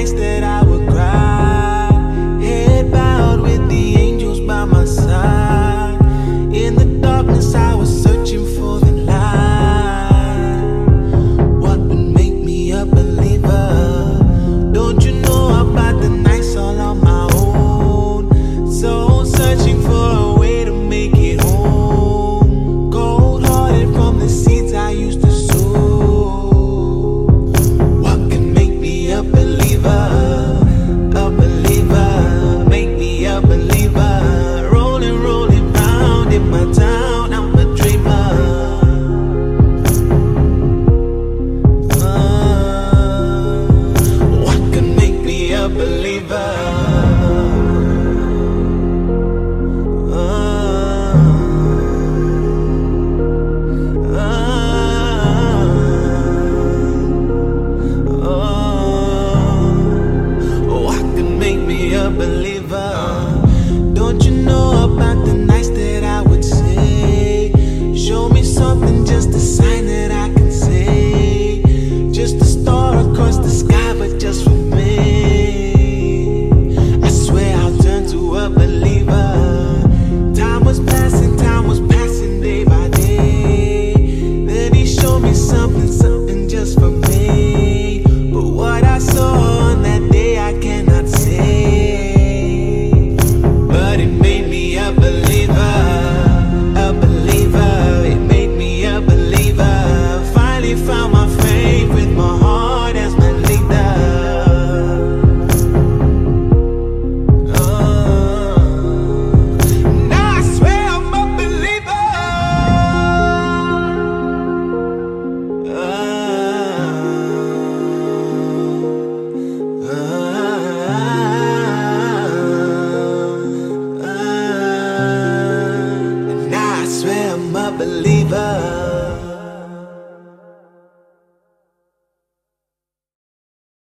nights that I something just a sign it